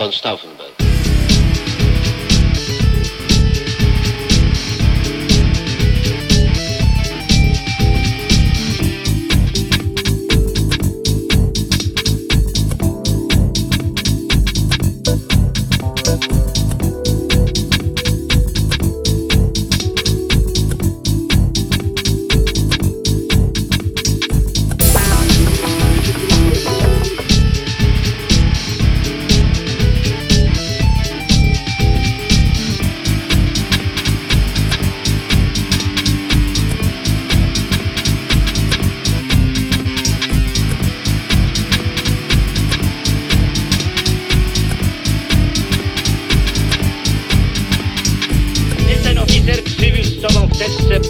von Stauffenberg.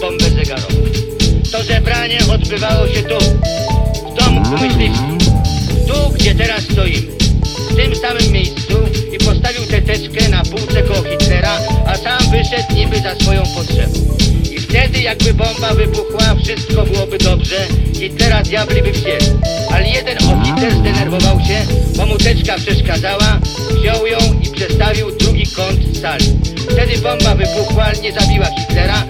Bombę zegarową. To zebranie odbywało się tu, w domku myśliwskim. Tu, gdzie teraz stoimy. W tym samym miejscu i postawił tę teczkę na półce koło Hitlera, a sam wyszedł niby za swoją potrzebą. I wtedy jakby bomba wybuchła, wszystko byłoby dobrze, Hitlera diabli by wzięli. Ale jeden oficer zdenerwował się, bo mu teczka przeszkadzała, wziął ją i przestawił drugi kąt sali. Wtedy bomba wybuchła, nie zabiła Hitlera,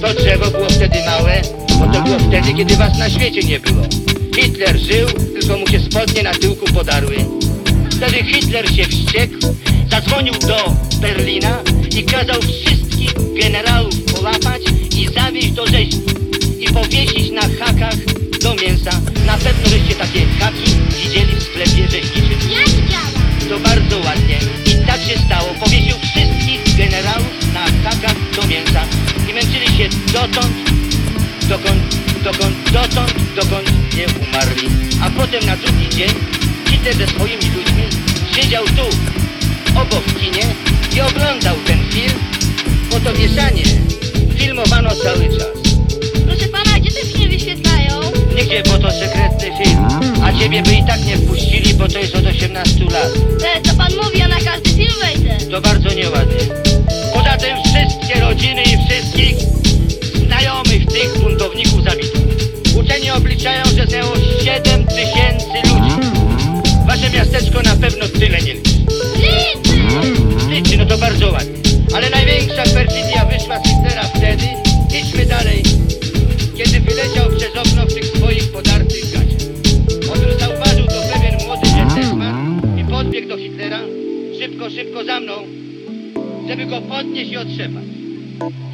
To drzewo było wtedy małe, bo to było wtedy, kiedy was na świecie nie było. Hitler żył, tylko mu się spodnie na tyłku podarły. Wtedy Hitler się wściekł, zadzwonił do Berlina i kazał wszystkich generałów połapać i zawieźć do rzeźni i powiesić na hakach do mięsa. Na pewno żeście takie haki widzieli w sklepie rzeźniczym. Ja widziałam. To bardzo ładnie. Dotąd, dokąd, dokąd, dotąd, dokąd nie umarli. A potem na drugi dzień Hitler ze swoimi ludźmi siedział tu, obok w kinie i oglądał ten film, bo to wieszanie filmowano cały czas. Proszę pana, gdzie te filmy wyświetlają? Nigdzie, bo to sekretny film. A ciebie by i tak nie wpuścili, bo to jest od 18 lat. E, co pan mówi, ja na każdy film wejdę. To bardzo nieładnie. Poza tym wszystkie miasteczko na pewno tyle nie liczy. Liczy! No to bardzo ładnie. Ale największa perfidia wyszła z Hitlera wtedy, idźmy dalej, kiedy wyleciał przez okno w tych swoich podartych gaciach. Otóż zauważył to pewien młody dżentelman i podbiegł do Hitlera, szybko, szybko za mną, żeby go podnieść i otrzepać.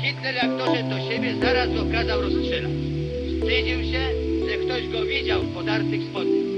Hitler jak doszedł do siebie, zaraz go kazał rozstrzelać. Wstydził się, że ktoś go widział w podartych spodniach.